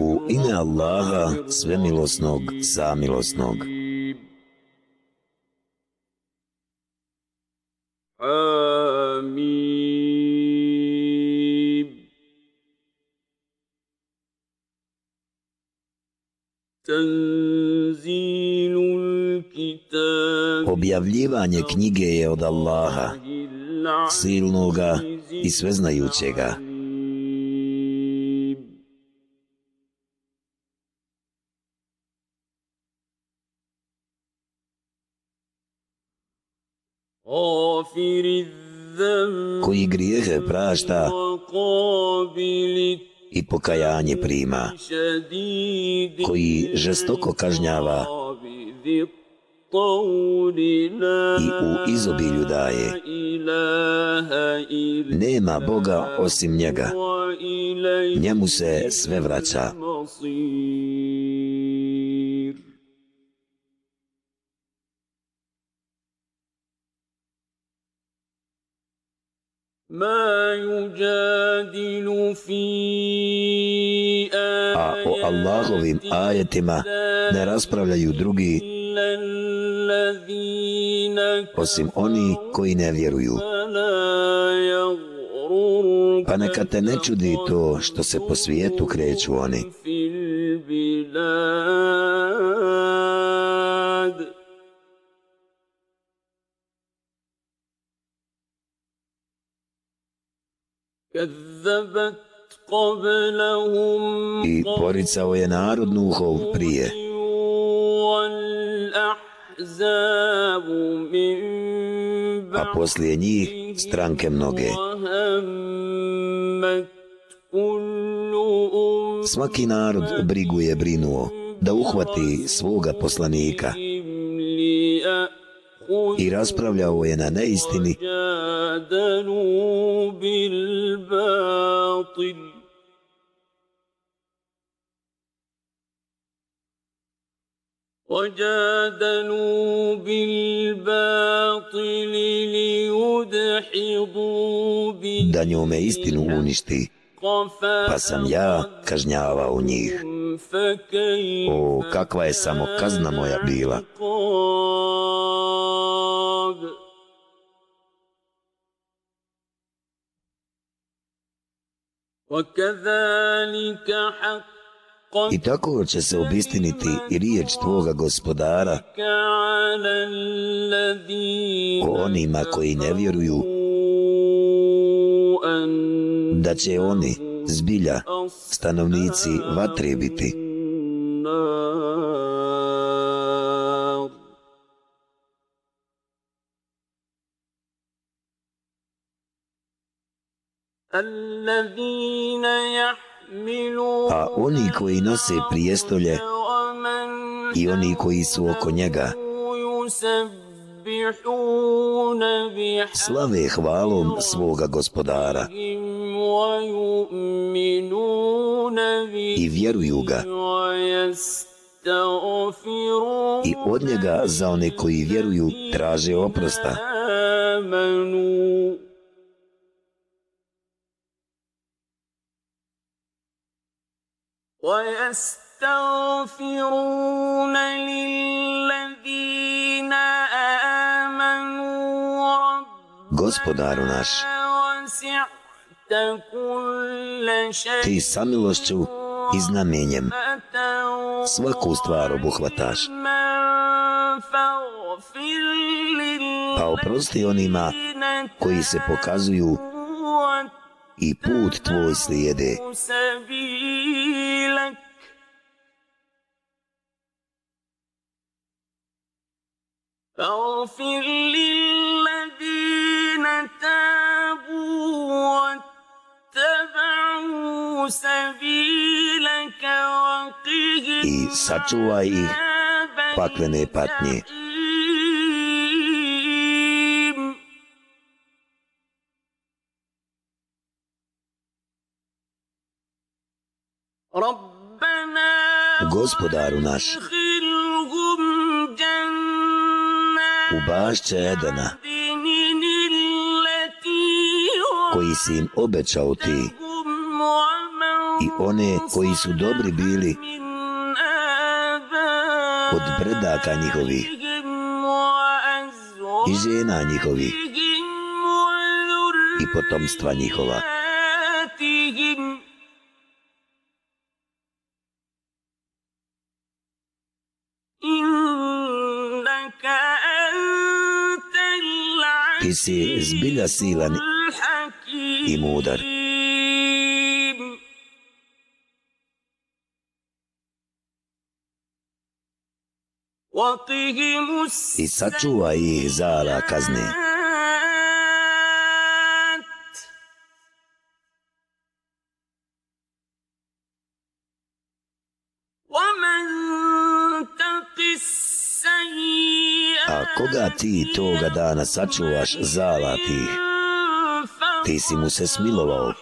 U ime Allaha, svemilosnog, samilosnog. Amin. Tanzilul kitab Objavljivanje knjige je od Allaha, silnoga i sveznajućega. Prašta i pokajanje prima, koji žestoko kažnjava i u izobilju daje. Nema Boga osim njega. Njemu se sve vraća. A o Allahovim ajetima ne raspravljaju drugi osim oni koji ne vjeruju. Pa neka te ne čudi to što se po svijetu kreću oni. I poricao je narod Nuhov prije. A poslije njih stranke mnoge. Svaki narod brigu je brinuo da uhvati svoga poslanika i raspravljao je na neistini وجادلوا بالباطل ليدحضوا به da njome istinu uništi pa sam ja kažnjavao njih. O, kakva je samo kazna moja bila. I tako će se obistiniti i riječ tvoga gospodara o onima koji ne vjeruju da će oni, zbilja, stanovnici vatre biti. A oni koji nose prijestolje i oni koji su oko njega slave hvalom svoga gospodara i vjeruju ga i od njega za one koji vjeruju traže oprosta. ويستغفرون للذين آمنوا Gospodaru naš, ti samilošću i znamenjem svaku stvar obuhvataš. Pa oprosti onima koji se pokazuju i put tvoj slijede. فاغفر للذين تابوا واتبعوا سبيلك وقهم I sačuvaj ih paklene patnje. Gospodaru naš, u bašće Edena, koji si im obećao ti i one koji su dobri bili od brdaka njihovih i žena njihovih i potomstva njihova. Si zbilja silan i mudar. I sačuvaj ih zala kazne. Koga ti toga dana sačuvaš zala tih, ti si mu se smilovao.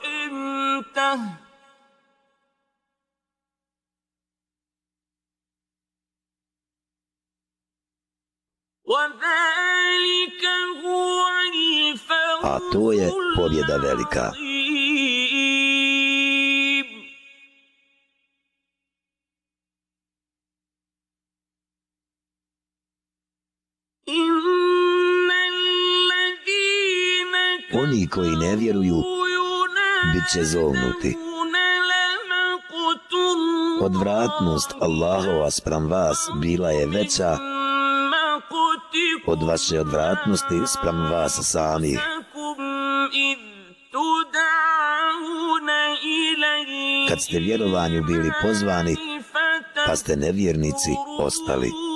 A to je pobjeda velika. Koji ne vjeruju, bit će zovnuti. Odvratnost Allahova sprem vas bila je veća od vaše odvratnosti sprem vas samih. Kad ste vjerovanju bili pozvani, pa ste nevjernici ostali.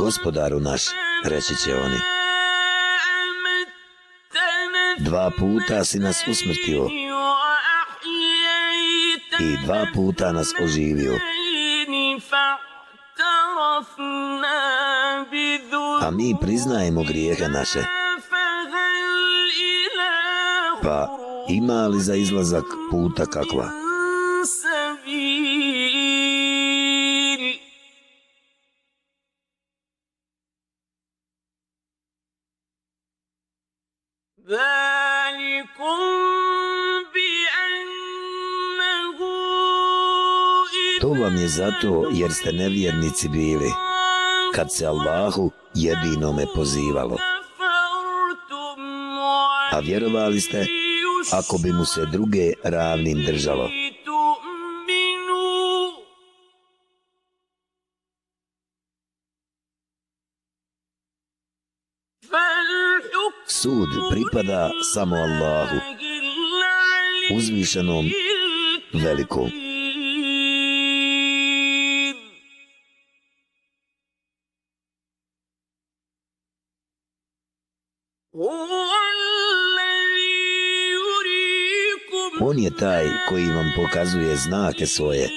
Gospodaru naš, reći će oni, dva puta si nas usmrtio i dva puta nas oživio. A mi priznajemo grijehe naše. Pa ima li za izlazak puta kakva? Zato jer ste nevjernici bili, kad se Allahu jedinome pozivalo. A vjerovali ste ako bi mu se druge ravnim držalo. Sud pripada samo Allahu, uzvišenom velikom. Taj koji vam pokazuje znake svoje.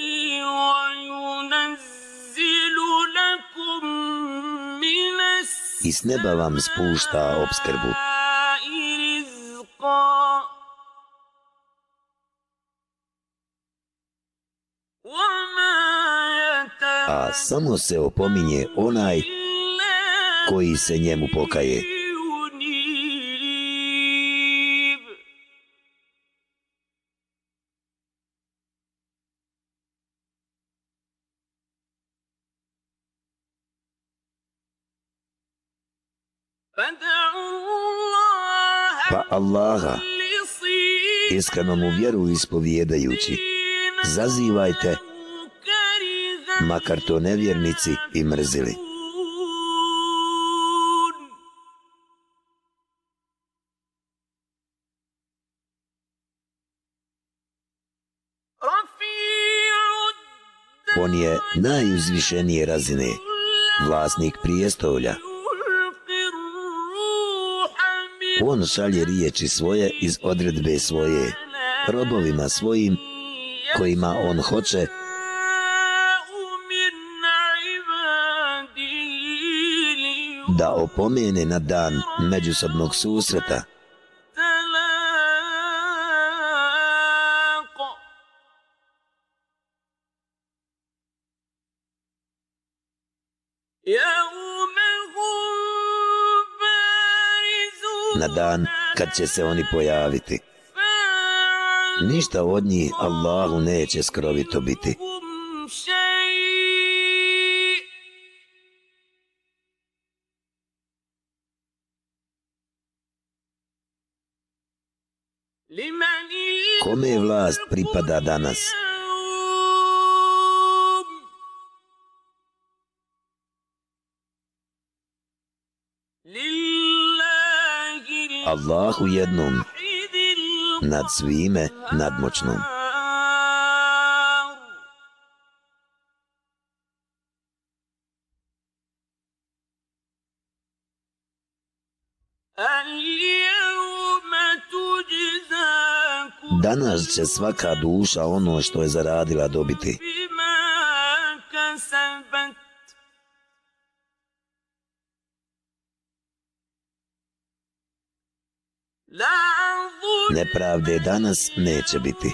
I s neba vam spušta obskrbu. A samo se opominje onaj koji se njemu pokaje. Allaha, iskreno mu vjeru ispovjedajući, zazivajte, makar to nevjernici i mrzili. On je najuzvišenije razine, vlasnik prijestolja, On šalje riječi svoje iz odredbe svoje, robovima svojim, kojima on hoće, da opomene na dan međusobnog susreta. Dan kad će se oni pojaviti. Ništa od njih Allahu neće skrovito biti. Kome vlast pripada danas? Allahu jednom, nad svime nadmoćnom. Danas će svaka duša ono što je zaradila dobiti. Nepravde danas neće biti.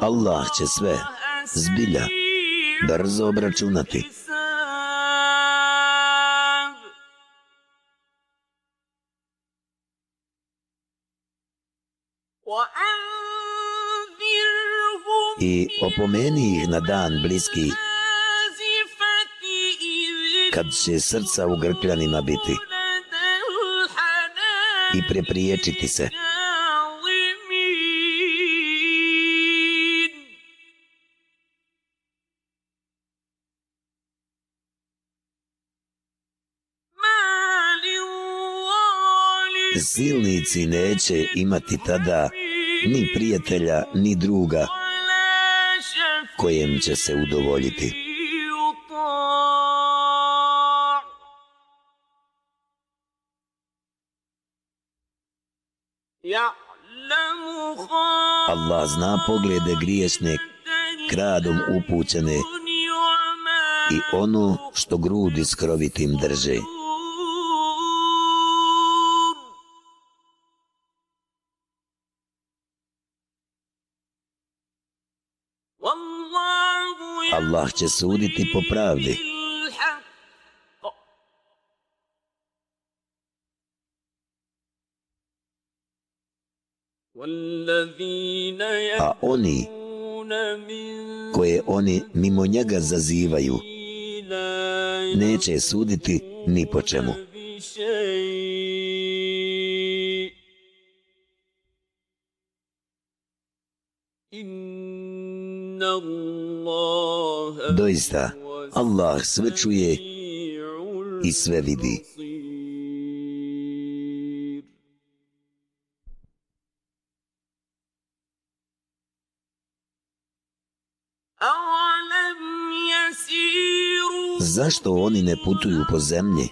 Allah će sve zbilja brzo obračunati. I opomeni ih na dan bliski kad će srca u grkljanima biti i prepriječiti se. silnici neće imati tada ni prijatelja, ni druga kojem će se udovoljiti. Allah zna poglede griješne, kradom upućene i ono što grudi skrovitim drže. Allah će suditi po pravdi. A oni koje oni mimo njega zazivaju neće suditi ni po čemu. Doista, Allah sve čuje i sve vidi. Zašto oni ne putuju po zemlji?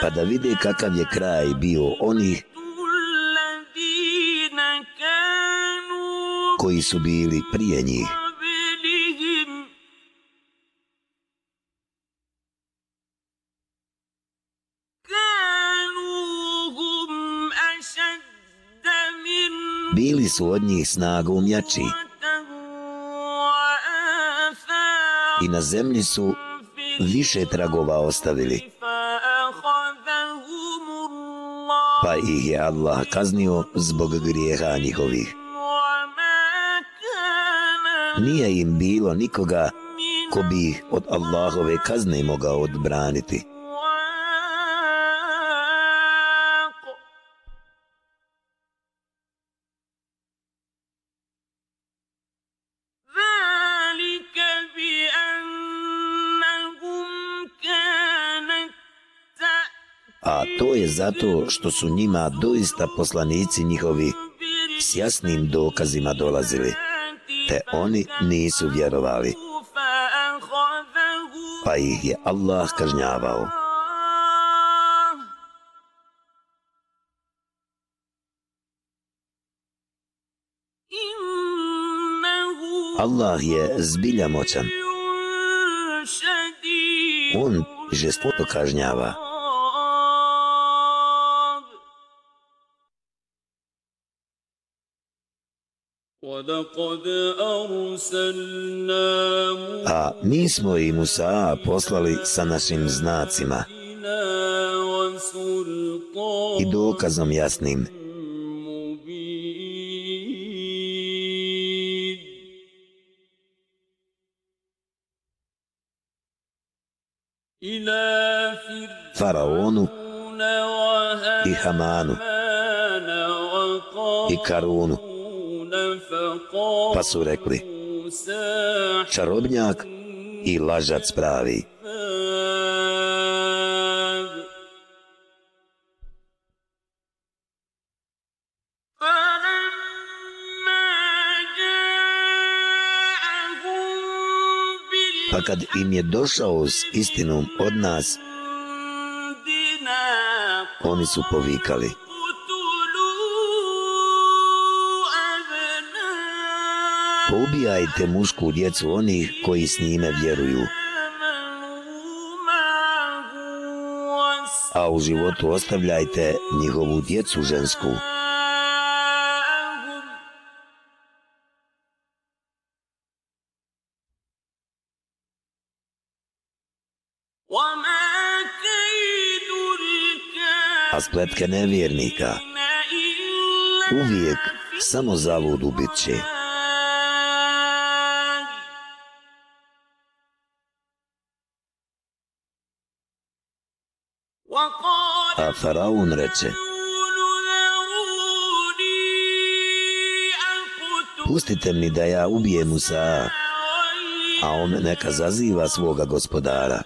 Pa da vide kakav je kraj bio onih koji su bili prije njih. Bili su od njih snagom jači i na zemlji su više tragova ostavili. Pa ih je Allah kaznio zbog grijeha njihovih nije im bilo nikoga ko bi ih od Allahove kazne mogao odbraniti. A to je zato što su njima doista poslanici njihovi s jasnim dokazima dolazili te oni nisu vjerovali. Pa ih je Allah kažnjavao. Allah je zbilja moćan. On žestoko kažnjava. A mi smo i Musa poslali sa našim znacima i dokazom jasnim. Faraonu i Hamanu i Karunu Pa su rekli, čarobnjak i lažac pravi. Pa kad im je došao s istinom od nas, oni su povikali. Poubijajte mušku djecu onih koji s njime vjeruju. A u životu ostavljajte njihovu djecu žensku. A spletke nevjernika uvijek samo zavodu bit će. A Faraon reče, pustite mi da ja ubijem Musa, a on neka zaziva svoga gospodara.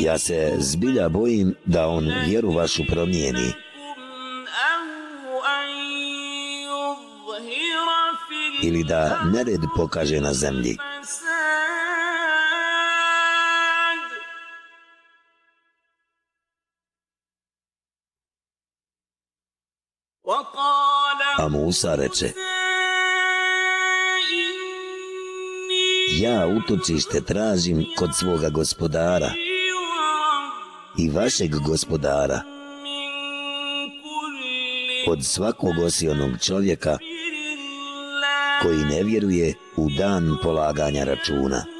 Ja se zbilja bojim da on vjeru vašu promijeni ili da nered pokaže na zemlji. A Musa reče, ja utočište tražim kod svoga gospodara i vašeg gospodara od svakog osionog čovjeka koji ne vjeruje u dan polaganja računa.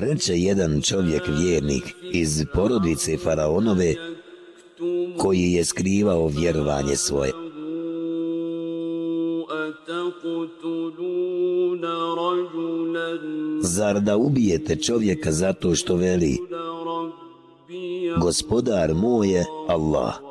reče jedan čovjek vjernik iz porodice Faraonove koji je skrivao vjerovanje svoje. Zar da ubijete čovjeka zato što veli Gospodar moje Allah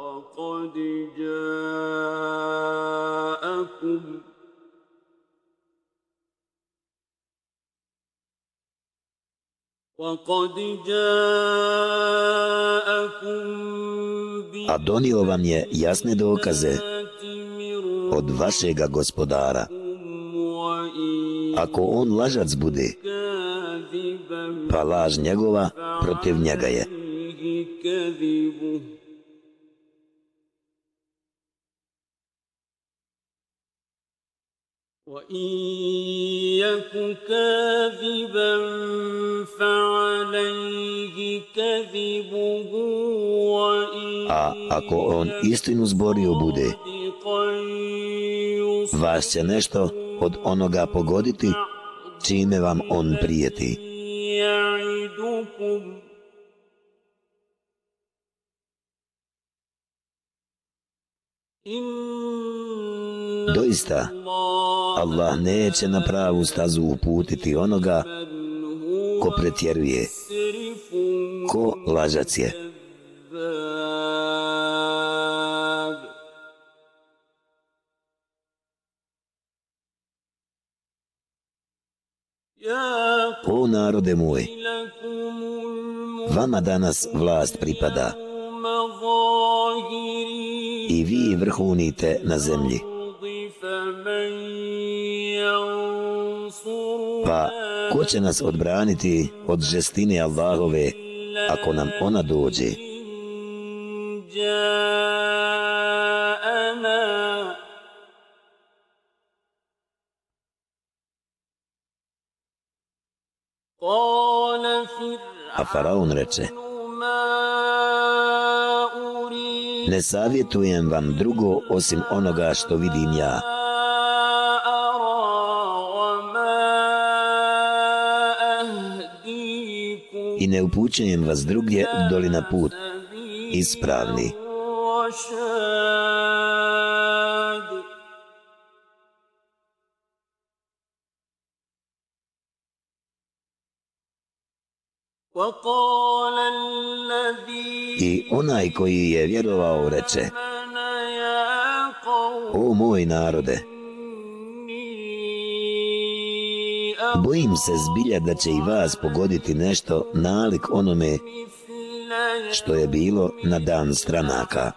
a donio vam je jasne dokaze بآيات من od vašega gospodara. ربكم وإن Ako on lažac bude, كاذبا pa laž njegova protiv njega je. عليه كذبه وإن يك كاذبا فعليه كذبه وإن A ako on istinu zborio bude, vas će nešto od onoga pogoditi čime vam on prijeti. Doista, Allah neće na pravu stazu uputiti onoga ko pretjeruje ko lažac je. O narode moj, vama danas vlast pripada i vi vrhunite na zemlji. Pa ko će nas odbraniti od žestine Allahove ako nam ona dođe. A faraon reče, ne savjetujem vam drugo osim onoga što vidim ja. i ne upućenjem vas drugdje doli na put ispravni. I onaj koji je vjerovao reče O moj narode, Bojim se zbilja da će i vas pogoditi nešto nalik onome što je bilo na dan stranaka.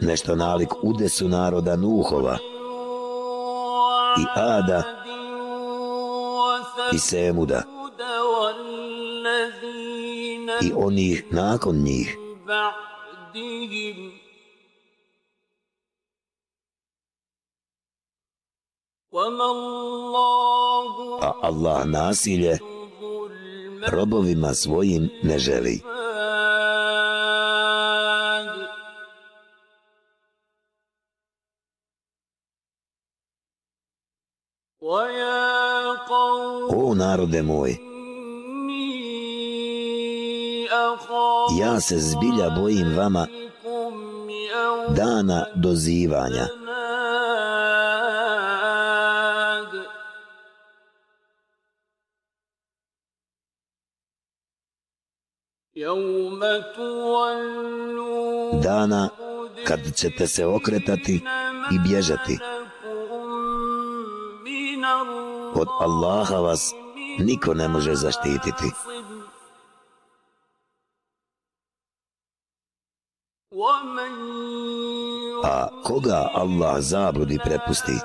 Nešto nalik udesu naroda Nuhova i Ada i Semuda i onih nakon njih. A Allah nasilje robovima svojim ne želi. O narode moj, ja se zbilja bojim vama dana dozivanja. Dana kad ćete se okretati i bježati. Od Allaha vas niko ne može zaštititi. A koga Allah zabludi prepusti,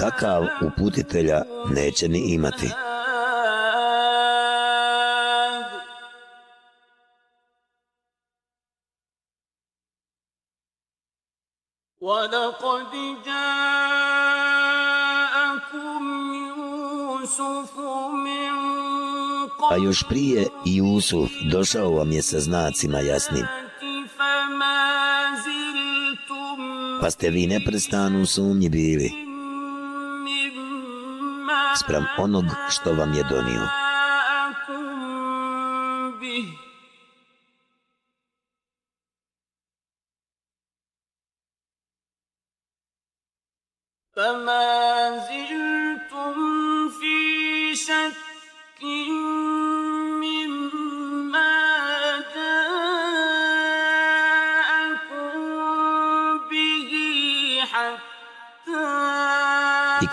takav uputitelja neće ni imati. ولقد جاءكم يوسف من A još prije i Jusuf došao vam je sa znacima jasnim, pa ste vi neprestanu sumnji bili sprem onog što vam je donio.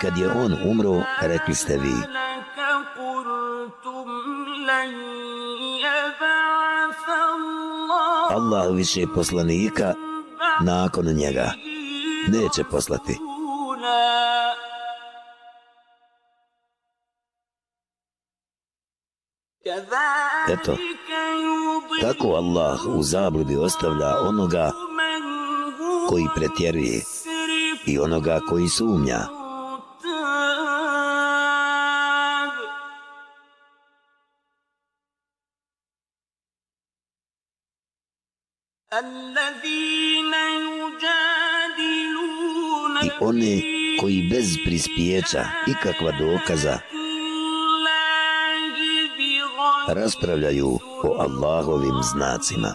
kad je on umro, rekli ste vi. Allah više poslanika nakon njega neće poslati. Eto, tako Allah u zabludi ostavlja onoga koji pretjeruje i onoga koji sumnja. pijeća i kakva dokaza raspravljaju o Allahovim znacima.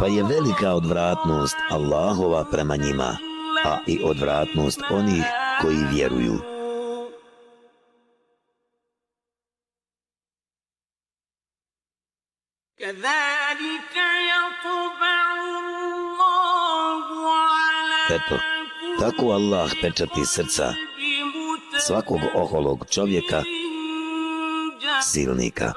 Pa je velika odvratnost Allahova prema njima, a i odvratnost onih koji vjeruju. Eto, tako Allah pečati srca svakog oholog čovjeka, silnika.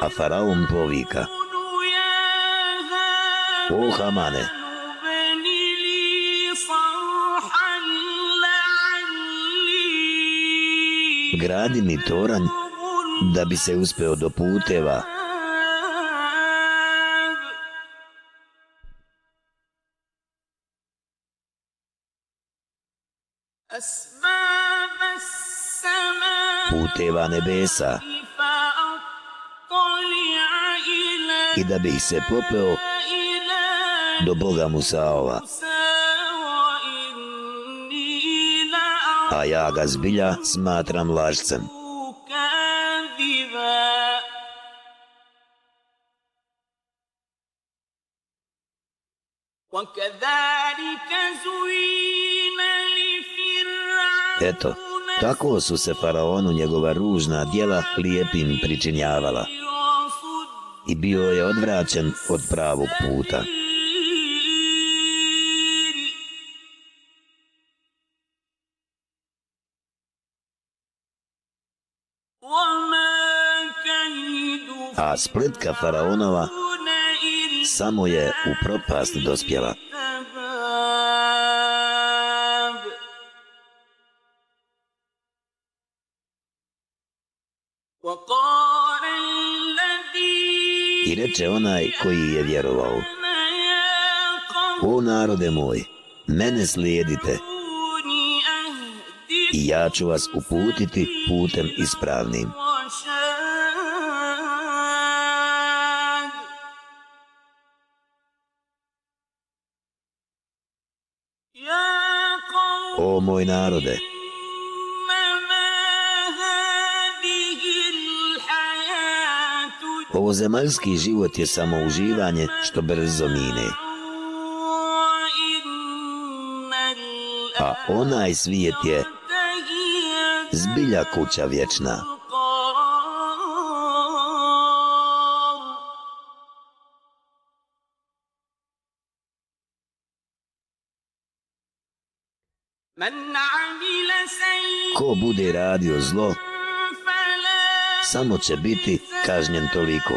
A faraon povika, O Hamane, gradi mi toranj da bi se uspeo do puteva. Puteva nebesa i da bih se popeo do Boga Musaova. A ja ga zbilja smatram lažcem. Eto, tako su se faraonu njegova ružna djela lijepim pričinjavala i bio je odvraćen od pravog puta. A spletka faraonova samo je u propast dospjela. I reče onaj koji je vjerovao, O narode moj, mene slijedite i ja ću vas uputiti putem ispravnim. O moj narode, ovo zemaljski život je samo uživanje što brzo mine. A onaj svijet je zbilja kuća vječna. Zlo, samo će biti kažnjen toliko.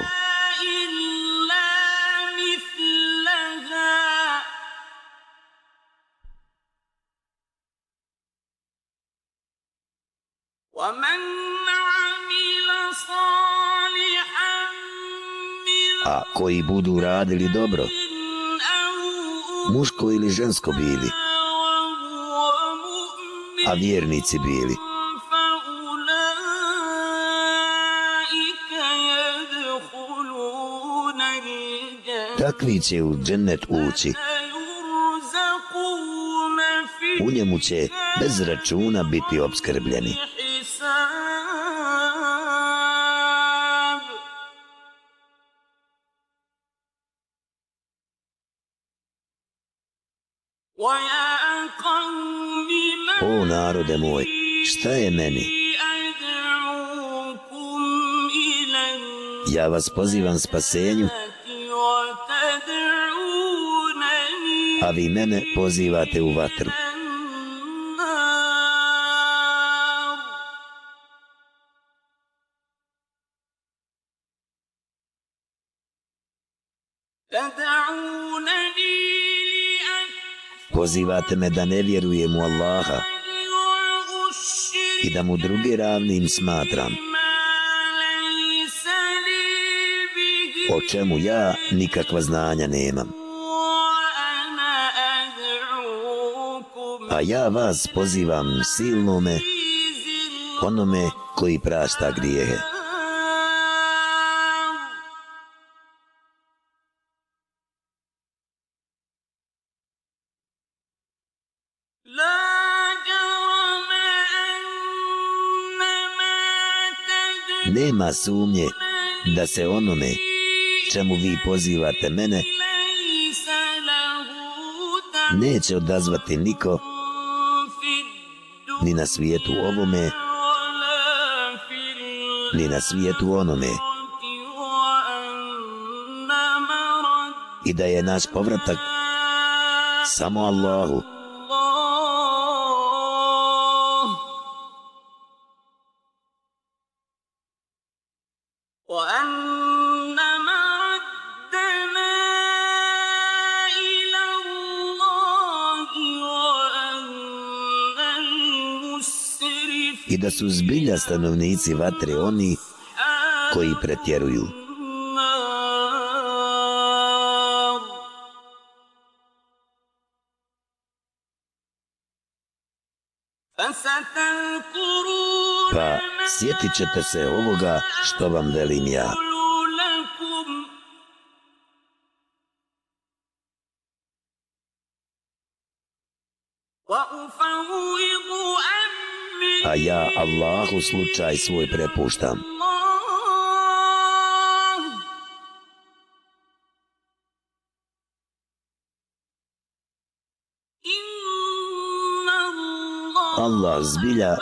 A koji budu radili dobro, muško ili žensko bili, a vjernici bili, takvi će u džennet ući. U njemu će bez računa biti obskrbljeni. O narode moj, šta je meni? Ja vas pozivam spasenju, a vi mene pozivate u vatru. Pozivate me da ne vjerujem u Allaha i da mu druge ravnim smatram. O čemu ja nikakva znanja nemam. A ja vas pozivam silnome, onome koji prašta grijehe. Nema sumnje da se onome čemu vi pozivate mene neće odazvati niko ni na svijetu ovome ni na svijetu onome. I da je naš povratak samo Allahu. da su zbilja stanovnici vatre oni koji pretjeruju. Pa sjetit ćete se ovoga što vam velim ja. Pa sjetit ćete se ovoga što vam velim ja. slučaj svoj prepuštam. Allah zbilja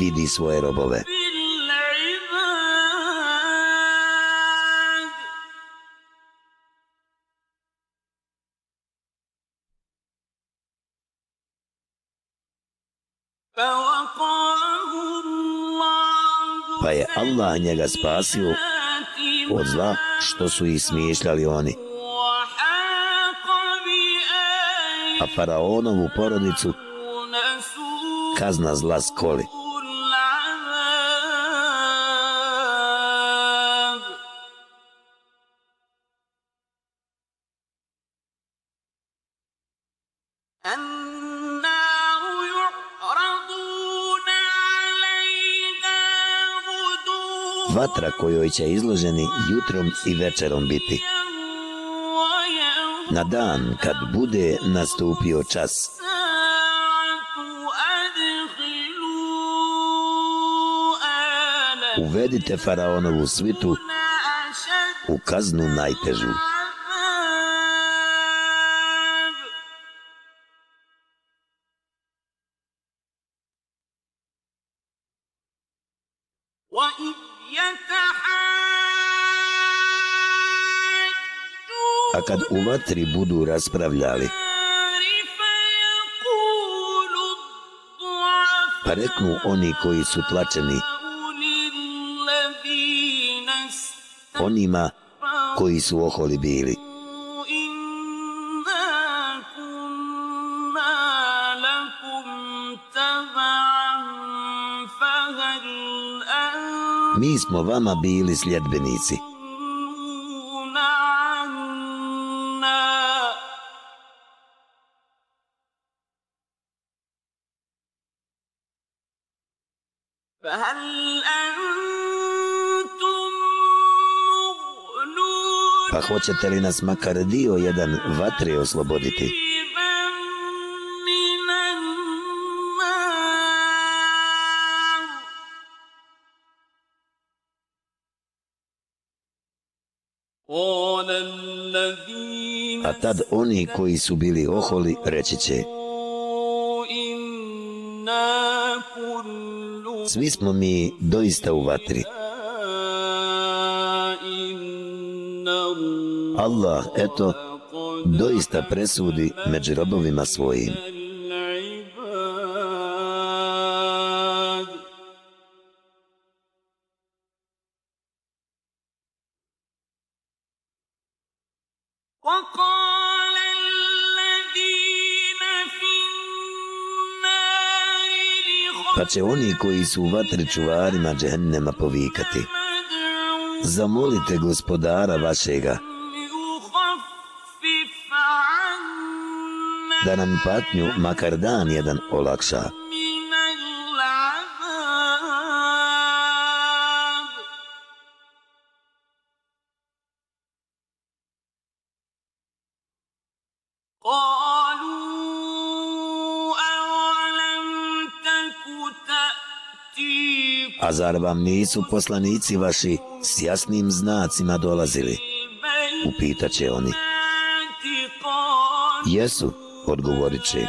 vidi svoje robove. Allah njega spasio od zla što su ismišljali oni. A faraonovu porodicu kazna zla skoli. vatra kojoj će izloženi jutrom i večerom biti. Na dan kad bude nastupio čas. Uvedite faraonovu svitu u kaznu najtežu. kad u vatri budu raspravljali. Pa reknu oni koji su tlačeni, onima koji su oholi bili. Mi smo vama bili sljedbenici. hoćete li nas makar dio jedan vatre osloboditi? A tad oni koji su bili oholi reći će Svi smo mi doista u vatri. Allah, eto, doista presudi među robovima svojim. Pa će oni koji su u vatri čuvarima džehennema povikati. Zamolite gospodara vašega, da nam patnju makar dan jedan olaksa. A zar vam nisu poslanici vaši s jasnim znacima dolazili? Upitaće oni. Jesu, odgovorit će.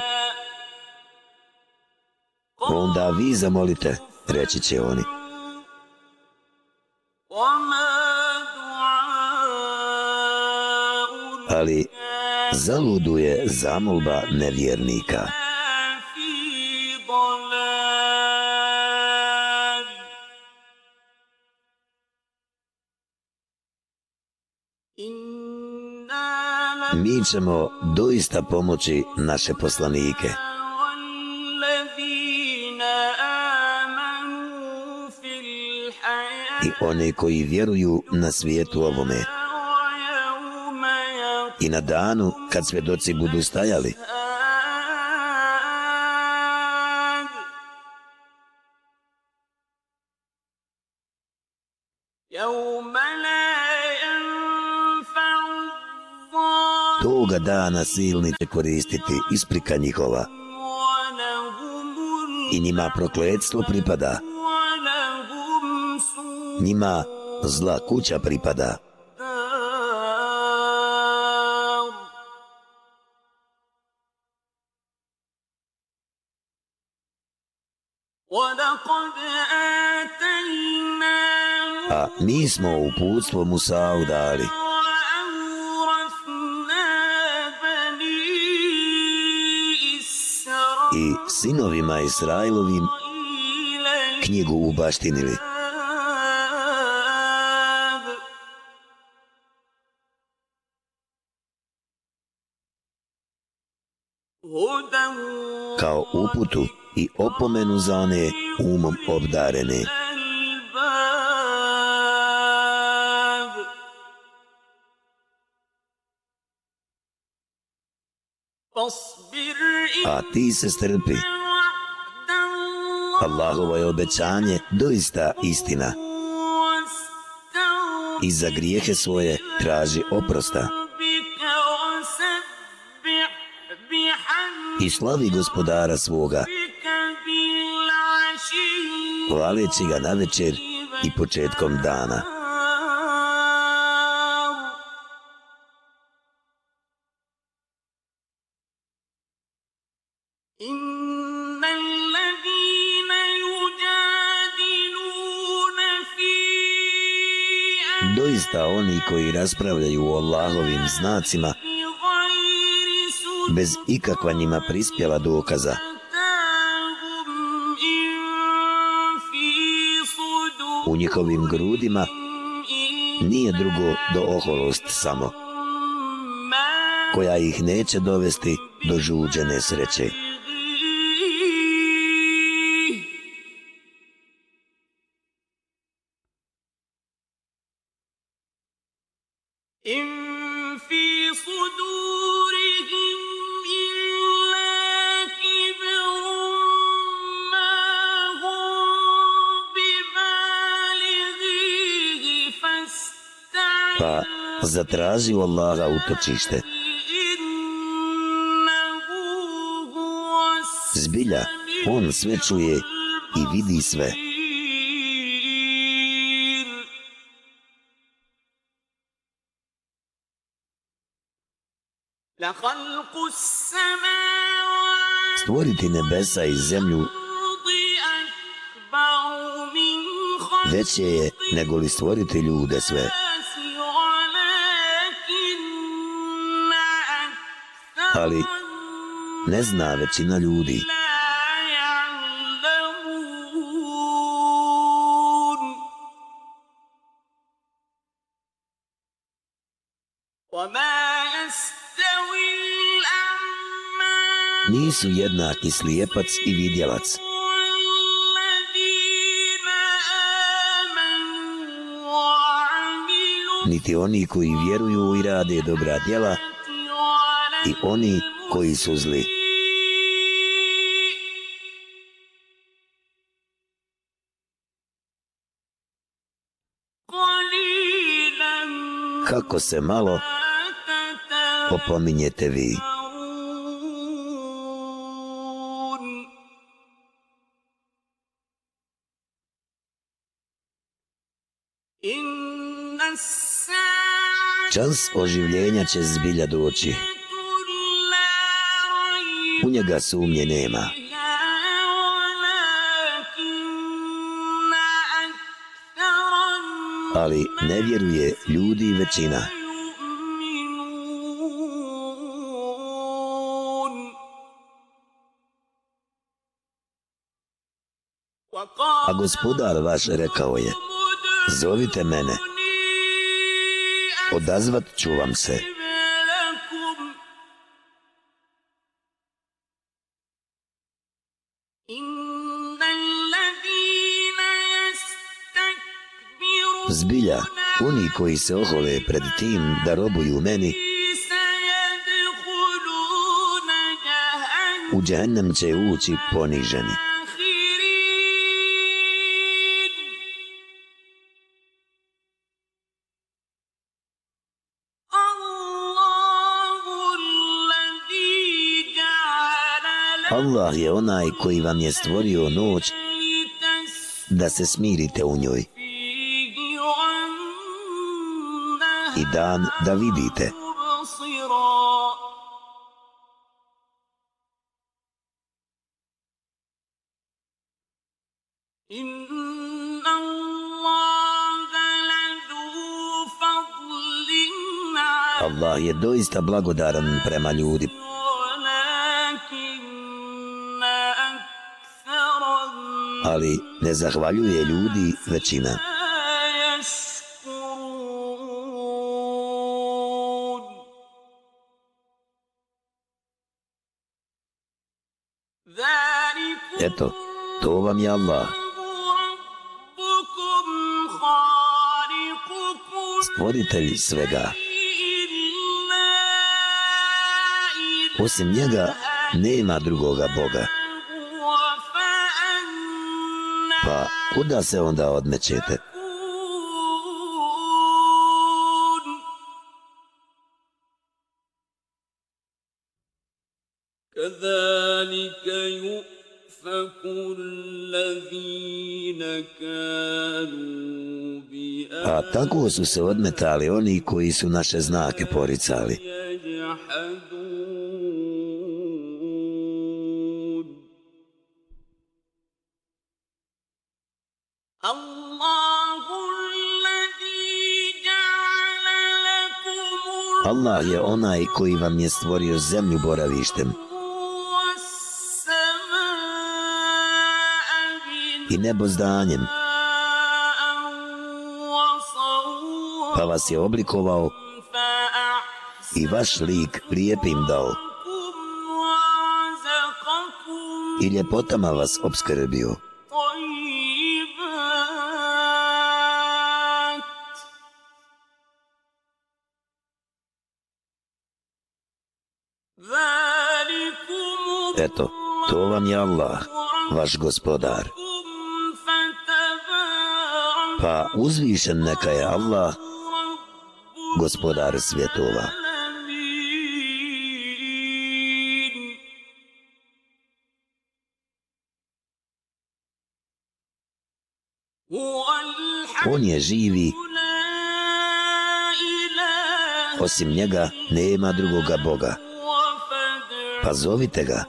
Onda vi zamolite, reći će oni. Ali zaludu je zamolba nevjernika. Nevjernika. mi ćemo doista pomoći naše poslanike. I one koji vjeruju na svijetu ovome. I na danu kad svedoci budu stajali. Budu stajali. toga dana silni će koristiti isprika njihova. I njima prokledstvo pripada. Njima zla kuća pripada. A mi smo uputstvo Musa udali. i sinovima Izrailovim knjigu ubaštinili. Kao uputu i opomenu za one umom obdarene. Kao uputu i opomenu za one umom obdarene. a ti se strpi. Allahovo je obećanje doista istina. I za grijehe svoje traži oprosta. I slavi gospodara svoga, hvaleći ga na večer i početkom dana. Doista oni koji raspravljaju o Allahovim znacima bez ikakva njima prispjela dokaza u njihovim grudima nije drugo do oholost samo koja ih neće dovesti do žuđene sreće. traži u Allaha utočište. Zbilja, on sve čuje i vidi sve. Stvoriti nebesa i zemlju veće je nego li stvoriti ljude sve. ali ne zna većina ljudi. Nisu jednaki slijepac i vidjelac. Niti oni koji vjeruju i rade dobra djela, i oni koji su zli. Kako se malo opominjete vi? Čas oživljenja će zbilja doći u njega sumnje nema. Ali ne vjeruje ljudi većina. A gospodar vaš rekao je, zovite mene, odazvat ću vam se. koji se ohole pred tim da robuju meni, u džahennem će ući poniženi. Allah je onaj koji vam je stvorio noć da se smirite u njoj. i dan da vidite. Allah je doista blagodaran prema ljudi. Ali ne zahvaljuje ljudi većina. eto, to vam je Allah. Stvoritelj svega. Osim njega nema drugoga Boga. Pa kuda se onda odmećete? su se odmetali oni koji su naše znake poricali. Allah je onaj koji vam je stvorio zemlju boravištem i nebo zdanjem. pa vas je oblikovao i vaš lik lijepim dao i ljepotama vas obskrbio. Eto, to vam je Allah, vaš gospodar. Pa uzvišen neka je Allah gospodar svjetova. On je živi, osim njega nema drugoga Boga, pa zovite ga,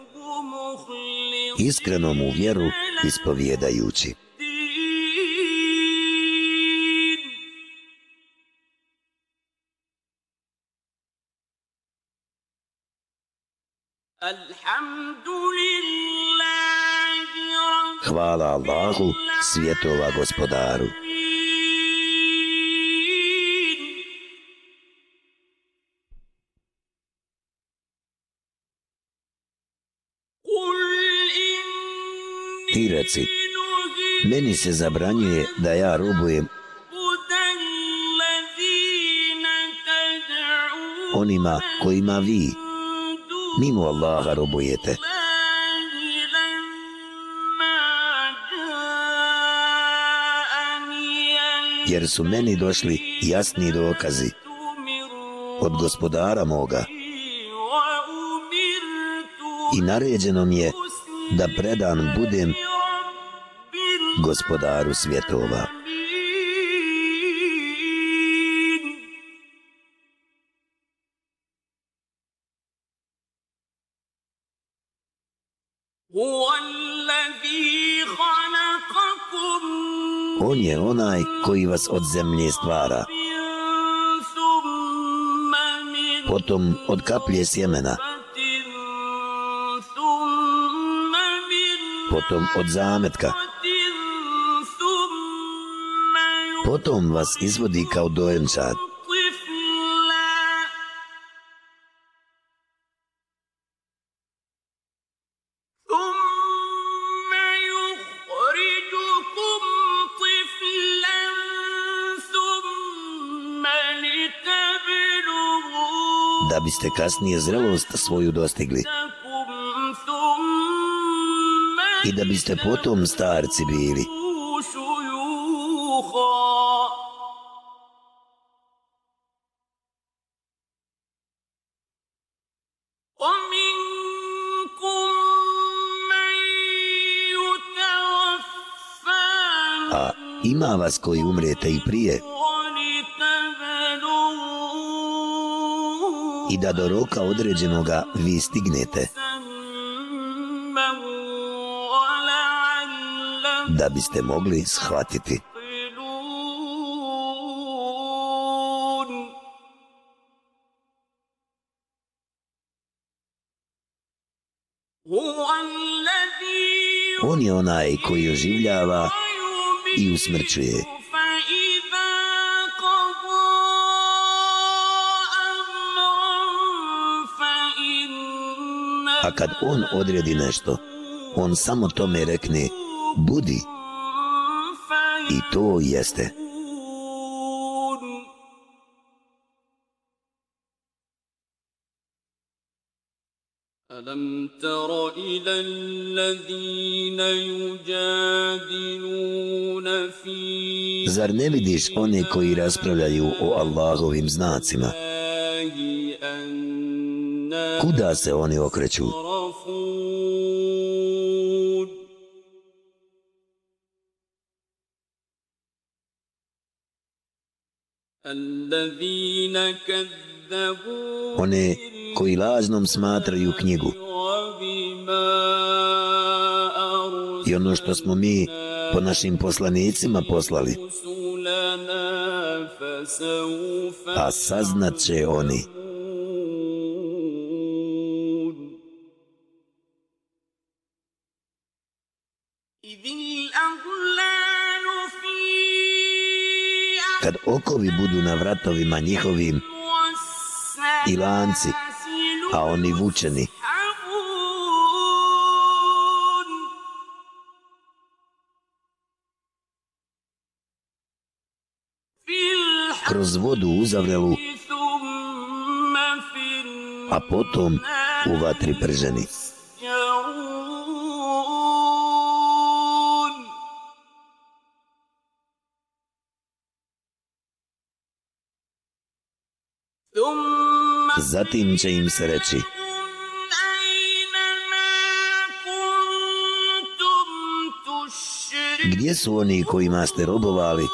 iskreno mu vjeru ispovjedajući. Hvala Allahu, svjetova gospodaru. Ti reci, meni se zabranjuje da ja robujem onima kojima vi mimo Allaha robujete. Jer su meni došli jasni dokazi od gospodara moga i naređeno mi je da predan budem gospodaru svjetova. koji vas od zemlje stvara. Potom od kaplje sjemena. Potom od zametka. Potom vas izvodi kao dojenčad. ste kasnije zrelost svoju dostigli i da biste potom starci bili. A ima vas koji umrete i prije, i da do roka određenoga vi stignete. Da biste mogli shvatiti. On je onaj koji oživljava i usmrćuje. A kad on odredi nešto, on samo tome rekne, budi, i to jeste. فيكون ألم تر إلى الذين يجادلون في Zar ne vidiš one koji raspravljaju o Allahovim znacima? kuda se oni okreću? One koji lažnom smatraju knjigu i ono što smo mi po našim poslanicima poslali, a saznat će oni. Kad okovi budu na vratovima njihovim i lanci, a oni vučeni, kroz vodu uzavrelu, a potom u vatri prženi. zatim će im se reći Gdje su oni kojima ste robovali?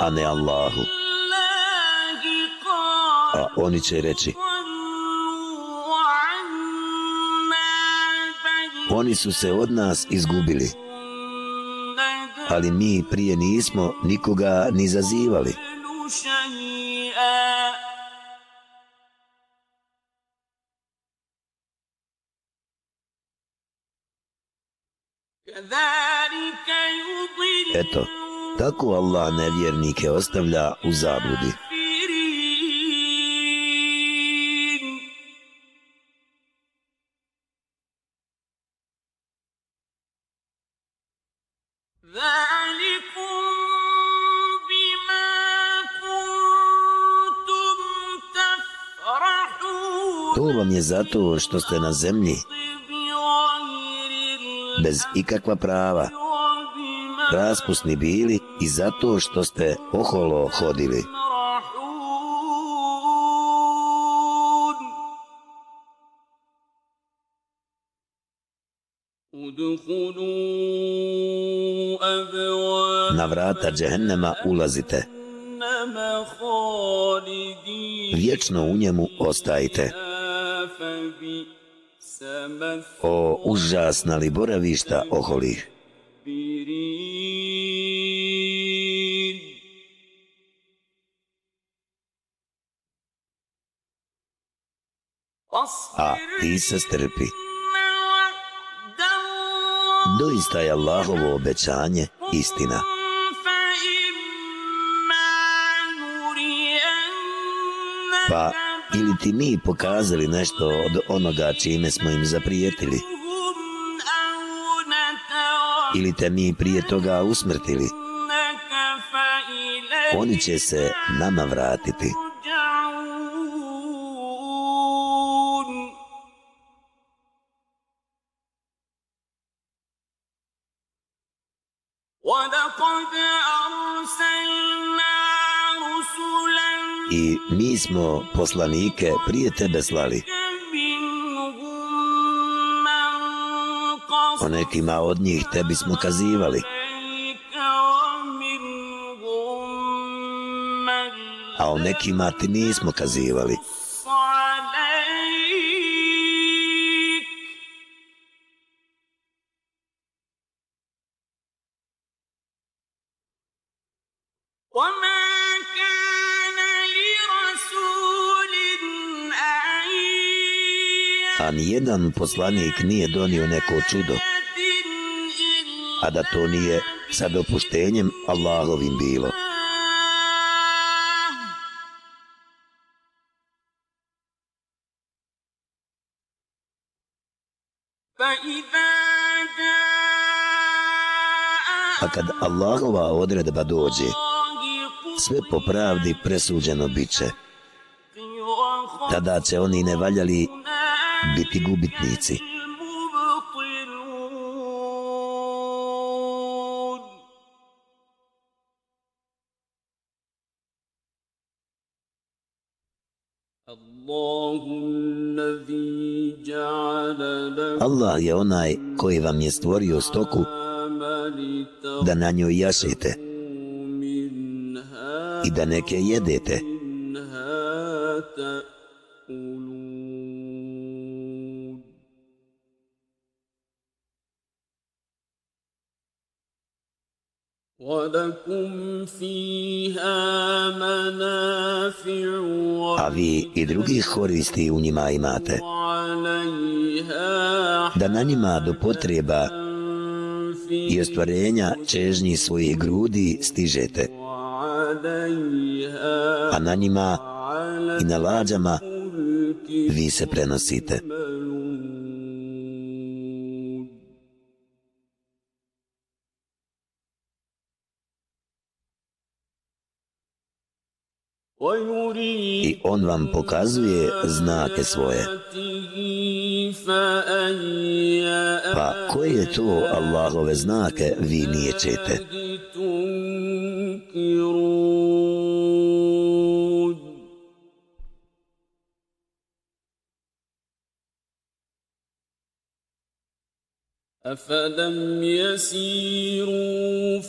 A ne Allahu. A oni će reći, Oni su se od nas izgubili. Ali mi prije nismo nikoga ni zazivali. Eto, tako Allah nevjernike ostavlja u zabludi. zato što ste na zemlji bez ikakva prava raspusni bili i zato što ste oholo hodili. Na vrata džehennema ulazite. Vječno u njemu ostajte. Vječno u njemu. O užasna li boravišta oholih. A ti se strpi. Doista je Allahovo obećanje istina. Pa ili ti mi pokazali nešto od onoga čime smo im zaprijetili? Ili te mi prije toga usmrtili? Oni će se nama vratiti. mi smo poslanike prije tebe slali. O nekima od njih tebi smo kazivali. A o nekima ti nismo kazivali. nijedan poslanik nije donio neko čudo, a da to nije sa dopuštenjem Allahovim bilo. A kad Allahova odredba dođe, sve po pravdi presuđeno bit će. Tada će oni nevaljali biti gubitnici. Allah je onaj koji vam je stvorio stoku da na njoj jašete i da neke jedete. A vi i drugih koristi u njima imate. Da na njima do potreba i ostvarenja čežnji svojih grudi stižete. A na njima i na lađama vi se prenosite. A na njima i na lađama vi se prenosite. I on vam pokazuje znake svoje. Pa koje je to Allahove znake vi nije čete?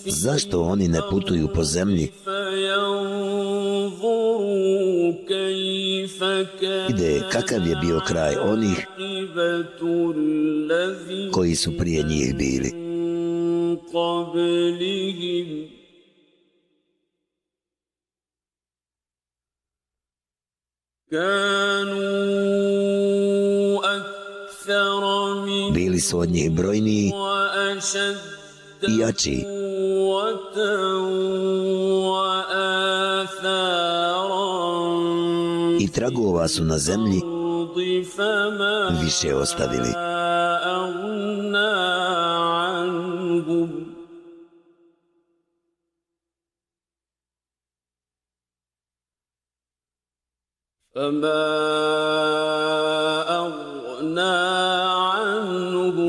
Zašto oni ne putuju po zemlji? Ide kakav je bio kraj onih koji su prije njih bili. Bili su od njih brojniji i jači tragova su na zemlji više ostavili.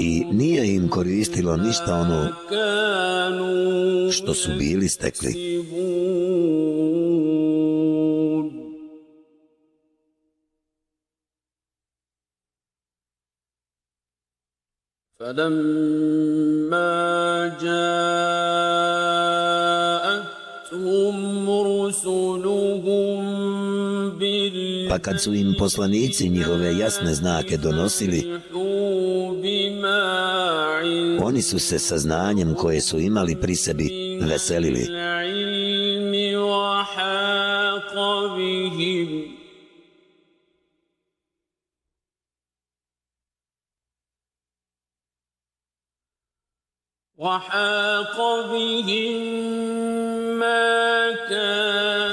I nije im koristilo ništa ono što su bili stekli. فلما جاءتهم رسلهم Pa kad su im poslanici njihove jasne znake donosili, بالحق بما عندهم oni su se sa znanjem koje su imali pri sebi veselili.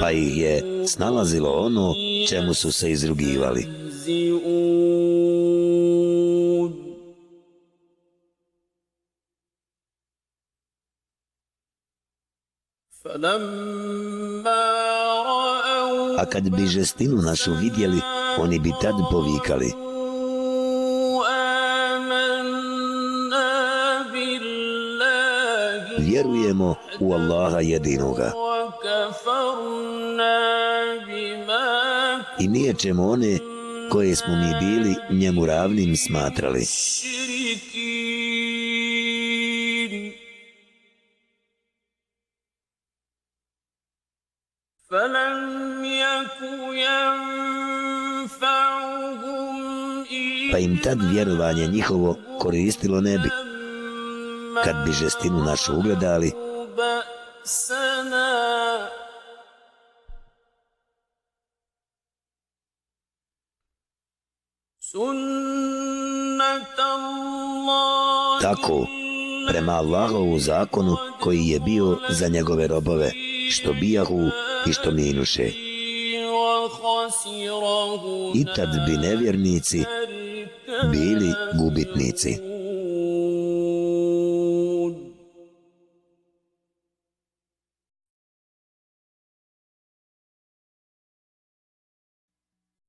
pa ih je snalazilo ono čemu su se izrugivali. A kad bi žestinu našu vidjeli, oni bi tad povikali – Vjerujemo u Allaha jedinoga. I nije ćemo one koje smo mi bili njemu ravnim smatrali. Pa im tad vjerovanje njihovo koristilo ne bi. Kad bi žestinu našu ugledali, Tako, prema Allahovu zakonu koji je bio za njegove robove, što bijahu i što minuše. I tad bi nevjernici bili gubitnici.